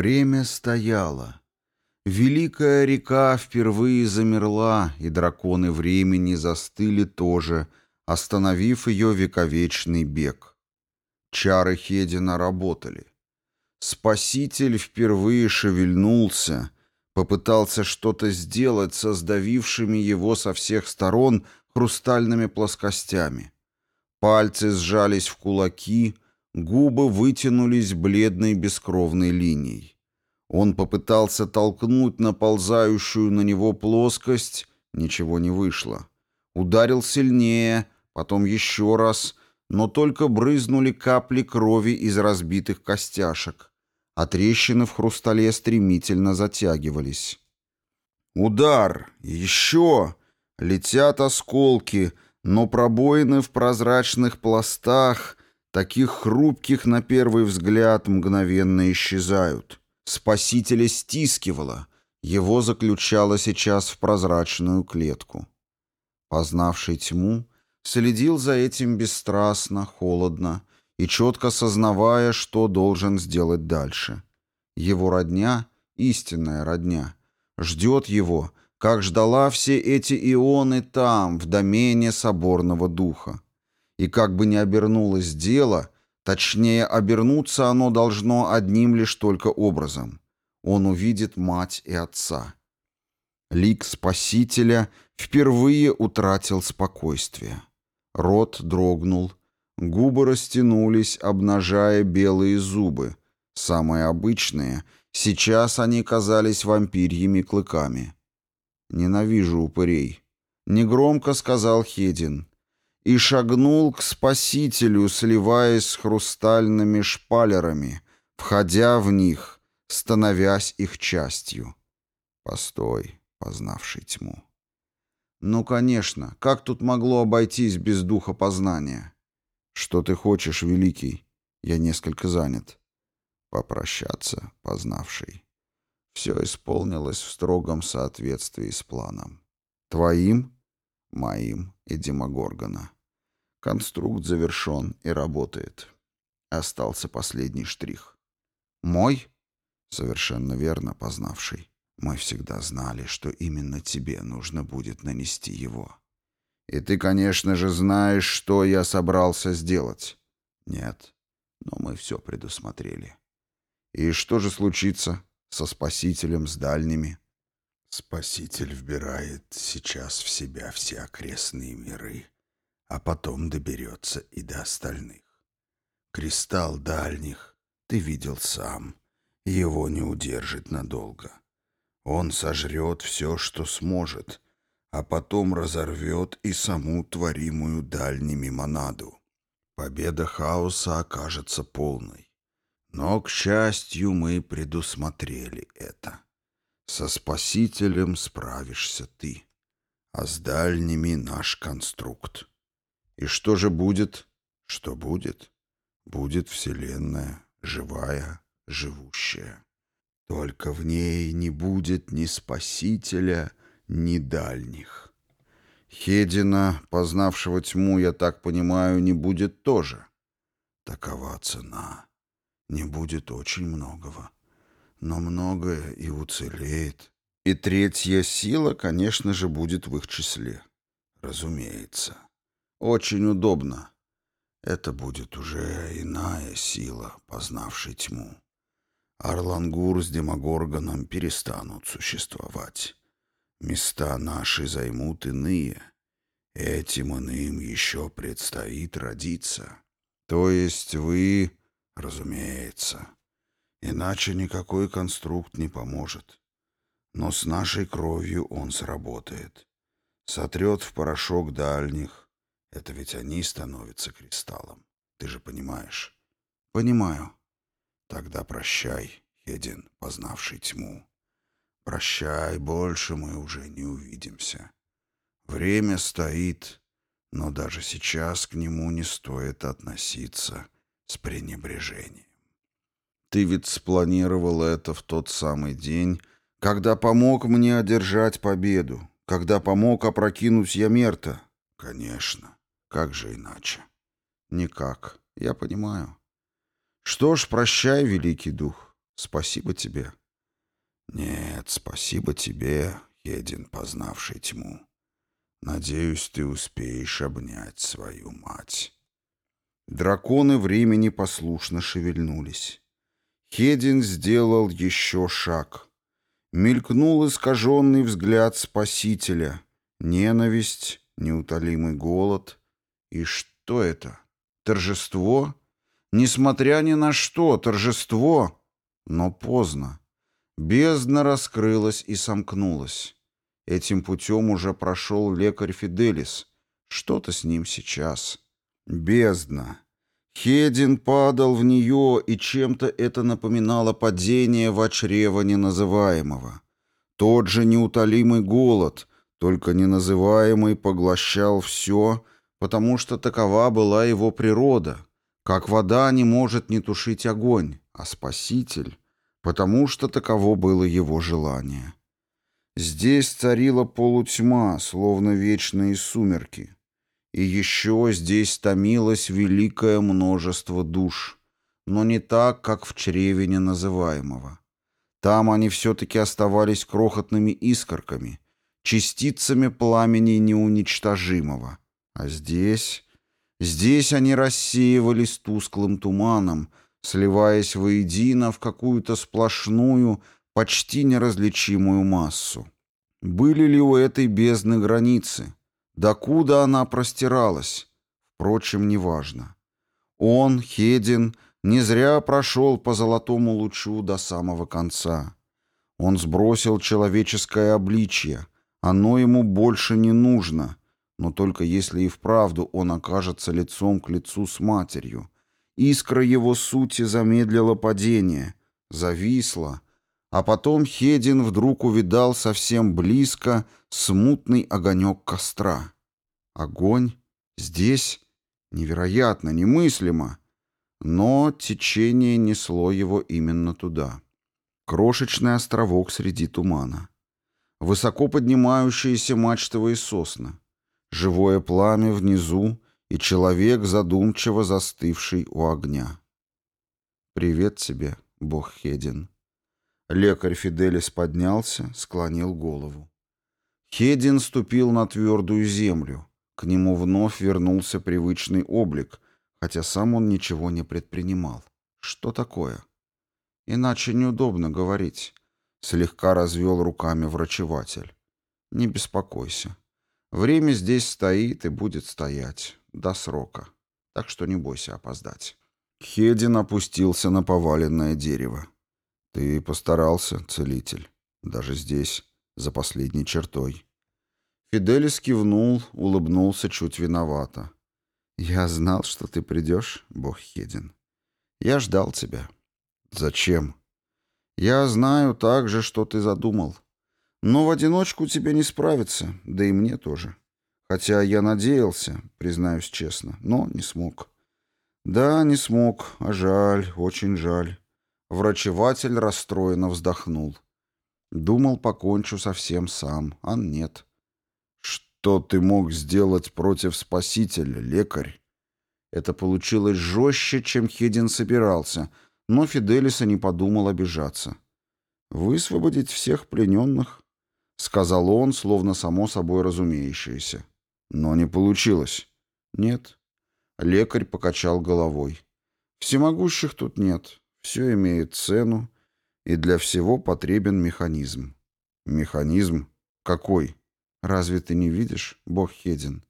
Время стояло. Великая река впервые замерла, и драконы времени застыли тоже, остановив ее вековечный бег. Чары Хедина работали. Спаситель впервые шевельнулся, попытался что-то сделать со сдавившими его со всех сторон хрустальными плоскостями. Пальцы сжались в кулаки, губы вытянулись бледной бескровной линией. Он попытался толкнуть наползающую на него плоскость, ничего не вышло. Ударил сильнее, потом еще раз, но только брызнули капли крови из разбитых костяшек, а трещины в хрустале стремительно затягивались. Удар! Еще! Летят осколки, но пробоины в прозрачных пластах, таких хрупких на первый взгляд, мгновенно исчезают. Спасителя стискивало, его заключало сейчас в прозрачную клетку. Познавший тьму, следил за этим бесстрастно, холодно и четко сознавая, что должен сделать дальше. Его родня, истинная родня, ждет его, как ждала все эти ионы там, в домене соборного духа. И как бы ни обернулось дело, точнее, обернуться оно должно одним лишь только образом. Он увидит мать и отца. Лик Спасителя впервые утратил спокойствие. Рот дрогнул, губы растянулись, обнажая белые зубы. Самые обычные, сейчас они казались вампирьими клыками. «Ненавижу упырей», — негромко сказал Хедин. И шагнул к спасителю, сливаясь с хрустальными шпалерами, входя в них, становясь их частью. Постой, познавший тьму. Ну, конечно, как тут могло обойтись без духа познания? Что ты хочешь, великий? Я несколько занят. Попрощаться, познавший. Все исполнилось в строгом соответствии с планом. Твоим, моим и Демогоргона. Конструкт завершен и работает. Остался последний штрих. Мой? Совершенно верно, познавший. Мы всегда знали, что именно тебе нужно будет нанести его. И ты, конечно же, знаешь, что я собрался сделать. Нет, но мы все предусмотрели. И что же случится со Спасителем, с дальними? Спаситель вбирает сейчас в себя все окрестные миры, а потом доберется и до остальных. Кристалл дальних ты видел сам, его не удержит надолго. Он сожрет все, что сможет, а потом разорвет и саму творимую дальними монаду. Победа хаоса окажется полной. Но, к счастью, мы предусмотрели это. Со спасителем справишься ты, а с дальними наш конструкт. И что же будет? Что будет? Будет Вселенная, живая, живущая. Только в ней не будет ни спасителя, ни дальних. Хедина, познавшего тьму, я так понимаю, не будет тоже. Такова цена. Не будет очень многого. Но многое и уцелеет. И третья сила, конечно же, будет в их числе. Разумеется. Очень удобно. Это будет уже иная сила, познавшей тьму. Арлангур с Демогоргоном перестанут существовать. Места наши займут иные. Этим иным еще предстоит родиться. То есть вы, разумеется. Иначе никакой конструкт не поможет. Но с нашей кровью он сработает. Сотрет в порошок дальних. Это ведь они становятся кристаллом. Ты же понимаешь? Понимаю. Тогда прощай, Хедин, познавший тьму. Прощай, больше мы уже не увидимся. Время стоит, но даже сейчас к нему не стоит относиться с пренебрежением. Ты ведь спланировал это в тот самый день, когда помог мне одержать победу, когда помог опрокинуть Ямерта. Конечно, как же иначе? Никак, я понимаю. Что ж, прощай, великий дух. Спасибо тебе». «Нет, спасибо тебе, Хедин, познавший тьму. Надеюсь, ты успеешь обнять свою мать». Драконы времени послушно шевельнулись. Хедин сделал еще шаг. Мелькнул искаженный взгляд Спасителя. Ненависть, неутолимый голод. И что это? Торжество? Несмотря ни на что, торжество. Но поздно. Бездна раскрылась и сомкнулась. Этим путем уже прошел лекарь Фиделис. Что-то с ним сейчас. Бездна. Хедин падал в нее, и чем-то это напоминало падение в чрево неназываемого. Тот же неутолимый голод, только неназываемый поглощал все, потому что такова была его природа, как вода не может не тушить огонь, а Спаситель, потому что таково было его желание. Здесь царила полутьма, словно вечные сумерки. И еще здесь томилось великое множество душ, но не так, как в чреве неназываемого. Там они все-таки оставались крохотными искорками, частицами пламени неуничтожимого. А здесь... Здесь они рассеивались тусклым туманом, сливаясь воедино в какую-то сплошную, почти неразличимую массу. Были ли у этой бездны границы? Докуда она простиралась? Впрочем, неважно. Он, Хедин, не зря прошел по золотому лучу до самого конца. Он сбросил человеческое обличье. Оно ему больше не нужно, но только если и вправду он окажется лицом к лицу с матерью. Искра его сути замедлила падение, зависла, а потом Хедин вдруг увидал совсем близко смутный огонек костра. Огонь? Здесь? Невероятно, немыслимо. Но течение несло его именно туда. Крошечный островок среди тумана. Высоко поднимающиеся мачтовые сосны. Живое пламя внизу и человек, задумчиво застывший у огня. «Привет тебе, бог Хедин», Лекарь Фиделис поднялся, склонил голову. Хедин ступил на твердую землю. К нему вновь вернулся привычный облик, хотя сам он ничего не предпринимал. Что такое? Иначе неудобно говорить. Слегка развел руками врачеватель. Не беспокойся. Время здесь стоит и будет стоять. До срока. Так что не бойся опоздать. Хедин опустился на поваленное дерево. Ты постарался, целитель. Даже здесь, за последней чертой. Фиделис кивнул, улыбнулся чуть виновато. Я знал, что ты придешь, бог Хедин. Я ждал тебя. Зачем? Я знаю также, что ты задумал. Но в одиночку тебе не справиться, да и мне тоже. Хотя я надеялся, признаюсь честно, но не смог. Да, не смог, а жаль, очень жаль. Врачеватель расстроенно вздохнул. Думал, покончу совсем сам, а нет. Что ты мог сделать против спасителя, лекарь? Это получилось жестче, чем Хедин собирался, но Фиделиса не подумал обижаться. «Высвободить всех плененных», — сказал он, словно само собой разумеющееся. Но не получилось. «Нет». Лекарь покачал головой. «Всемогущих тут нет. Все имеет цену, и для всего потребен механизм. Механизм? Какой? Разве ты не видишь, бог Хедин?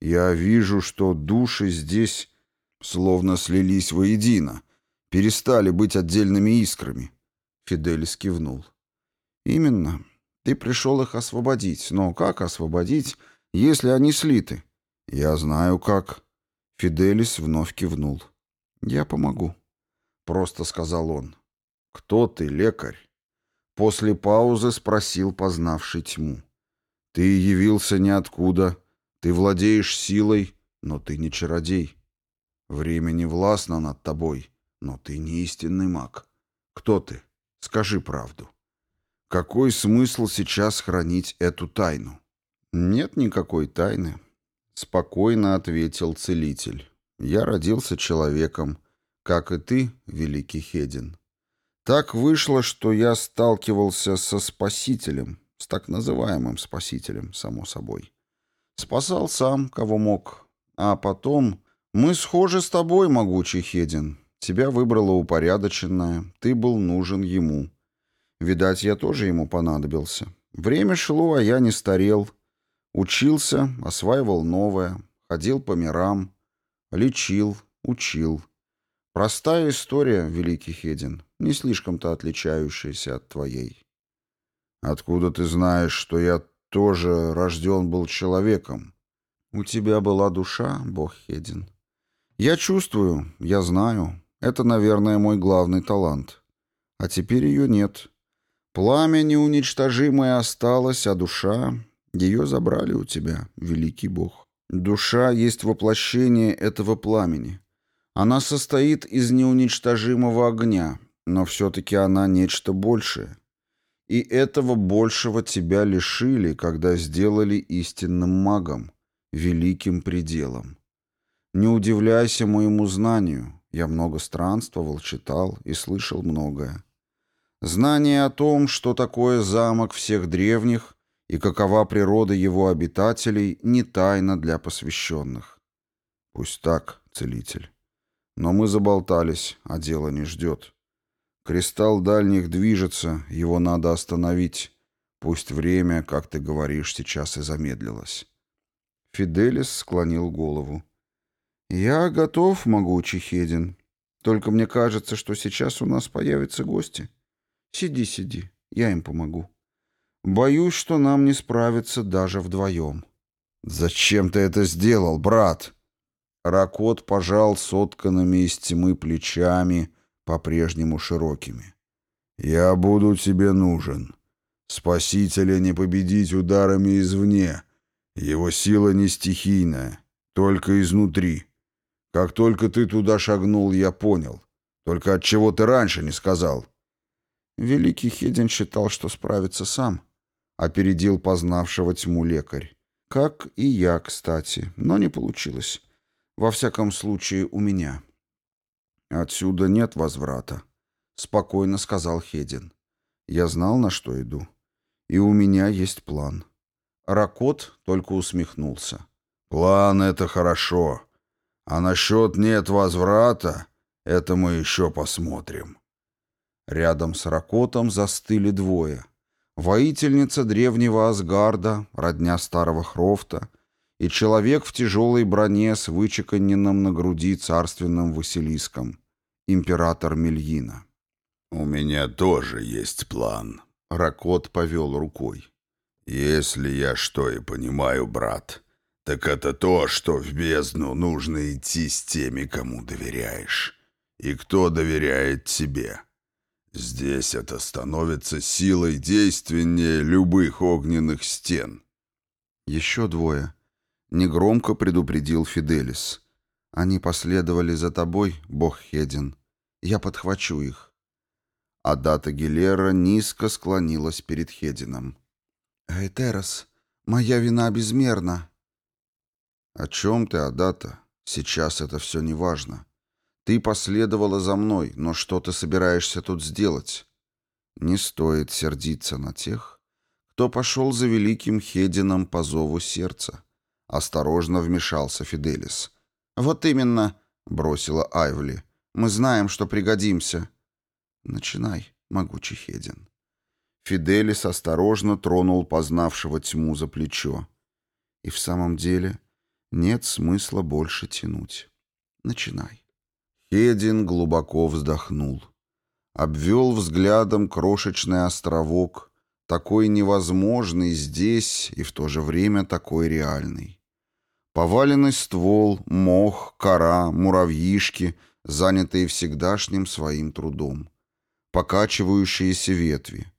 Я вижу, что души здесь словно слились воедино, перестали быть отдельными искрами. Фиделис кивнул. Именно. Ты пришел их освободить. Но как освободить, если они слиты? Я знаю как. Фиделис вновь кивнул. Я помогу просто сказал он. «Кто ты, лекарь?» После паузы спросил познавший тьму. «Ты явился ниоткуда, ты владеешь силой, но ты не чародей. Время не властно над тобой, но ты не истинный маг. Кто ты? Скажи правду. Какой смысл сейчас хранить эту тайну?» «Нет никакой тайны», — спокойно ответил целитель. «Я родился человеком, как и ты, великий Хедин. Так вышло, что я сталкивался со спасителем, с так называемым спасителем, само собой. Спасал сам, кого мог. А потом... Мы схожи с тобой, могучий Хедин. Тебя выбрала упорядоченная, ты был нужен ему. Видать, я тоже ему понадобился. Время шло, а я не старел. Учился, осваивал новое, ходил по мирам, лечил, учил. Простая история, великий Хедин, не слишком-то отличающаяся от твоей. Откуда ты знаешь, что я тоже рожден был человеком? У тебя была душа, бог Хедин. Я чувствую, я знаю. Это, наверное, мой главный талант. А теперь ее нет. Пламя неуничтожимое осталось, а душа... Ее забрали у тебя, великий бог. Душа есть воплощение этого пламени. Она состоит из неуничтожимого огня, но все-таки она нечто большее. И этого большего тебя лишили, когда сделали истинным магом, великим пределом. Не удивляйся моему знанию. Я много странствовал, читал и слышал многое. Знание о том, что такое замок всех древних и какова природа его обитателей, не тайна для посвященных. Пусть так, целитель. Но мы заболтались, а дело не ждет. Кристалл дальних движется, его надо остановить. Пусть время, как ты говоришь, сейчас и замедлилось. Фиделис склонил голову. «Я готов, могучий Хедин. Только мне кажется, что сейчас у нас появятся гости. Сиди, сиди, я им помогу». Боюсь, что нам не справиться даже вдвоем. «Зачем ты это сделал, брат?» Ракот пожал сотканными из тьмы плечами, по-прежнему широкими. «Я буду тебе нужен. Спасителя не победить ударами извне. Его сила не стихийная, только изнутри. Как только ты туда шагнул, я понял. Только от чего ты раньше не сказал?» Великий Хедин считал, что справится сам —— опередил познавшего тьму лекарь. «Как и я, кстати, но не получилось. Во всяком случае, у меня». «Отсюда нет возврата», — спокойно сказал Хедин. «Я знал, на что иду. И у меня есть план». Ракот только усмехнулся. «План — это хорошо. А насчет нет возврата, это мы еще посмотрим». Рядом с Ракотом застыли двое — воительница древнего Асгарда, родня старого Хрофта, и человек в тяжелой броне с вычеканенным на груди царственным Василиском, император Мельина. «У меня тоже есть план», — Ракот повел рукой. «Если я что и понимаю, брат, так это то, что в бездну нужно идти с теми, кому доверяешь. И кто доверяет тебе. Здесь это становится силой действеннее любых огненных стен. Еще двое. Негромко предупредил Фиделис. Они последовали за тобой, бог Хедин. Я подхвачу их. Адата Гилера низко склонилась перед Хедином. «Эйтерос, моя вина безмерна». «О чем ты, Адата? Сейчас это все не важно. Ты последовала за мной, но что ты собираешься тут сделать? Не стоит сердиться на тех, кто пошел за великим Хедином по зову сердца. Осторожно вмешался Фиделис. «Вот именно», — бросила Айвли. «Мы знаем, что пригодимся». «Начинай, могучий Хедин». Фиделис осторожно тронул познавшего тьму за плечо. «И в самом деле нет смысла больше тянуть. Начинай». Хедин глубоко вздохнул. Обвел взглядом крошечный островок, такой невозможный здесь и в то же время такой реальный. Поваленный ствол, мох, кора, муравьишки, занятые всегдашним своим трудом. Покачивающиеся ветви.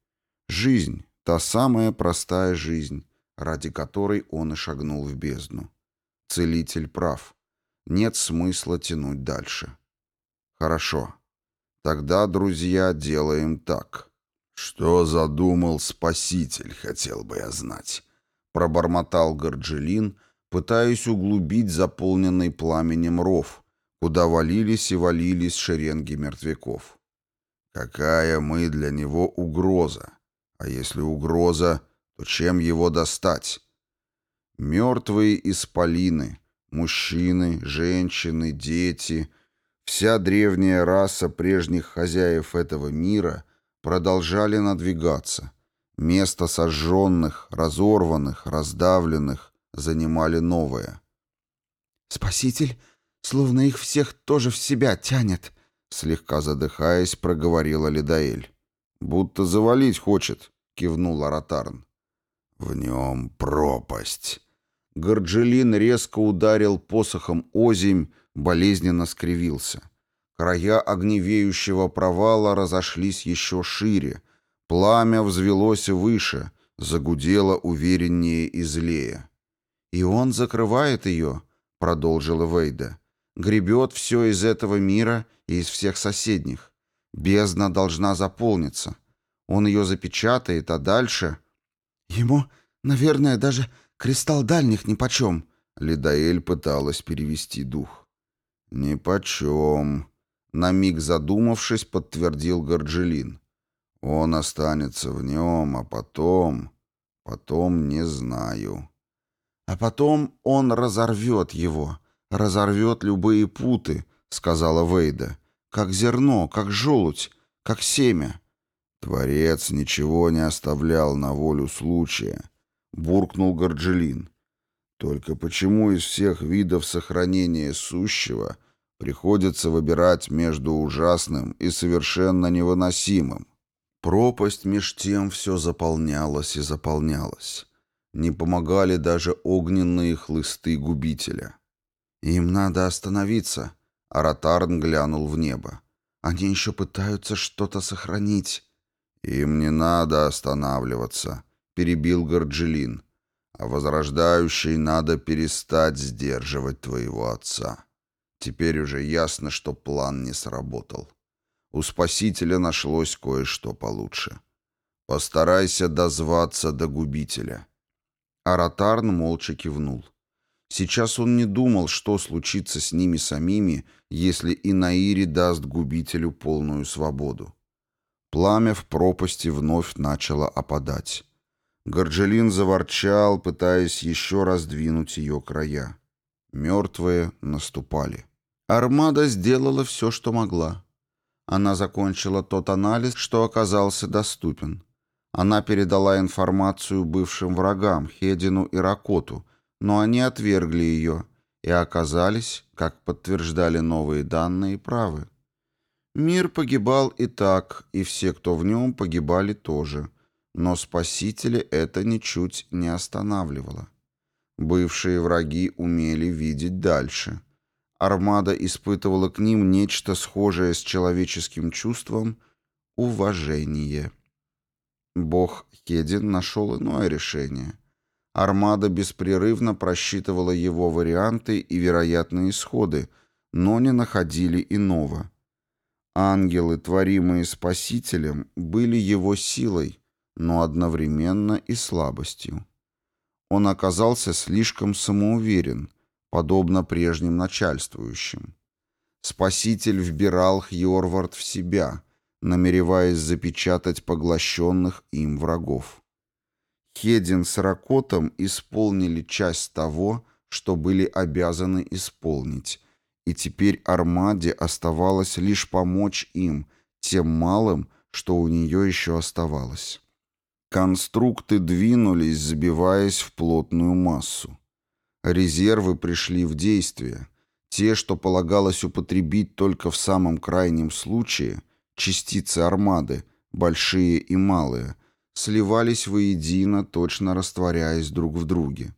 Жизнь, та самая простая жизнь, ради которой он и шагнул в бездну. Целитель прав. Нет смысла тянуть дальше. Хорошо. Тогда, друзья, делаем так. Что задумал спаситель, хотел бы я знать. Пробормотал Горджелин, пытаясь углубить заполненный пламенем ров, куда валились и валились шеренги мертвяков. Какая мы для него угроза? А если угроза, то чем его достать? Мертвые исполины, мужчины, женщины, дети, вся древняя раса прежних хозяев этого мира продолжали надвигаться. Место сожженных, разорванных, раздавленных занимали новое. «Спаситель, словно их всех тоже в себя тянет», слегка задыхаясь, проговорила Лидаэль. «Будто завалить хочет», — кивнул Аратарн. «В нем пропасть». Горджелин резко ударил посохом озимь, болезненно скривился. Края огневеющего провала разошлись еще шире. Пламя взвелось выше, загудело увереннее и злее. «И он закрывает ее», — продолжила Вейда. «Гребет все из этого мира и из всех соседних. Бездна должна заполниться. Он ее запечатает, а дальше...» «Ему, наверное, даже Кристалл дальних нипочем». Лидаэль пыталась перевести дух. «Нипочем», — на миг задумавшись, подтвердил Горджелин. «Он останется в нем, а потом... потом не знаю». «А потом он разорвет его, разорвет любые путы», — сказала Вейда. «Как зерно, как желудь, как семя». Творец ничего не оставлял на волю случая буркнул Горджелин. Только почему из всех видов сохранения сущего приходится выбирать между ужасным и совершенно невыносимым? Пропасть меж тем все заполнялась и заполнялась. Не помогали даже огненные хлысты губителя. «Им надо остановиться», — Аратарн глянул в небо. «Они еще пытаются что-то сохранить». «Им не надо останавливаться», перебил Горджелин. А возрождающей надо перестать сдерживать твоего отца. Теперь уже ясно, что план не сработал. У Спасителя нашлось кое-что получше. Постарайся дозваться до губителя. Аратарн молча кивнул. Сейчас он не думал, что случится с ними самими, если Инаири даст губителю полную свободу. Пламя в пропасти вновь начало опадать. Горджелин заворчал, пытаясь еще раз двинуть ее края. Мертвые наступали. Армада сделала все, что могла. Она закончила тот анализ, что оказался доступен. Она передала информацию бывшим врагам, Хедину и Ракоту, но они отвергли ее и оказались, как подтверждали новые данные, правы. Мир погибал и так, и все, кто в нем, погибали тоже. Но спасители это ничуть не останавливало. Бывшие враги умели видеть дальше. Армада испытывала к ним нечто схожее с человеческим чувством — уважение. Бог Хедин нашел иное решение. Армада беспрерывно просчитывала его варианты и вероятные исходы, но не находили иного. Ангелы, творимые Спасителем, были его силой — но одновременно и слабостью. Он оказался слишком самоуверен, подобно прежним начальствующим. Спаситель вбирал Хьорвард в себя, намереваясь запечатать поглощенных им врагов. Хедин с Ракотом исполнили часть того, что были обязаны исполнить, и теперь Армаде оставалось лишь помочь им, тем малым, что у нее еще оставалось. Конструкты двинулись, сбиваясь в плотную массу. Резервы пришли в действие. Те, что полагалось употребить только в самом крайнем случае, частицы армады, большие и малые, сливались воедино, точно растворяясь друг в друге.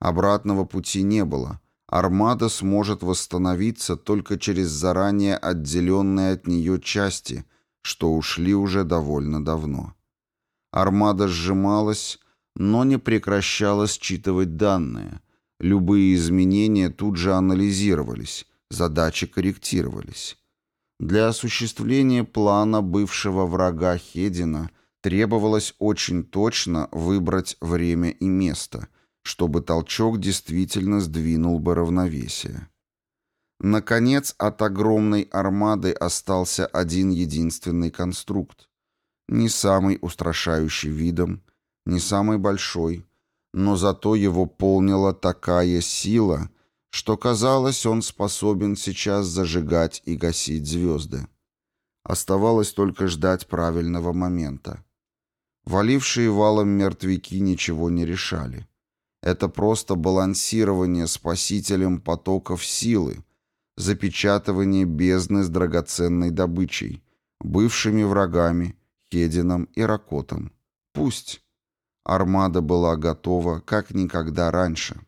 Обратного пути не было. Армада сможет восстановиться только через заранее отделенные от нее части, что ушли уже довольно давно. Армада сжималась, но не прекращала считывать данные. Любые изменения тут же анализировались, задачи корректировались. Для осуществления плана бывшего врага Хедина требовалось очень точно выбрать время и место, чтобы толчок действительно сдвинул бы равновесие. Наконец, от огромной армады остался один единственный конструкт. Не самый устрашающий видом, не самый большой, но зато его полнила такая сила, что казалось, он способен сейчас зажигать и гасить звезды. Оставалось только ждать правильного момента. Валившие валом мертвяки ничего не решали. Это просто балансирование спасителем потоков силы, запечатывание бездны с драгоценной добычей, бывшими врагами, Хедином и Ракотом. Пусть. Армада была готова, как никогда раньше.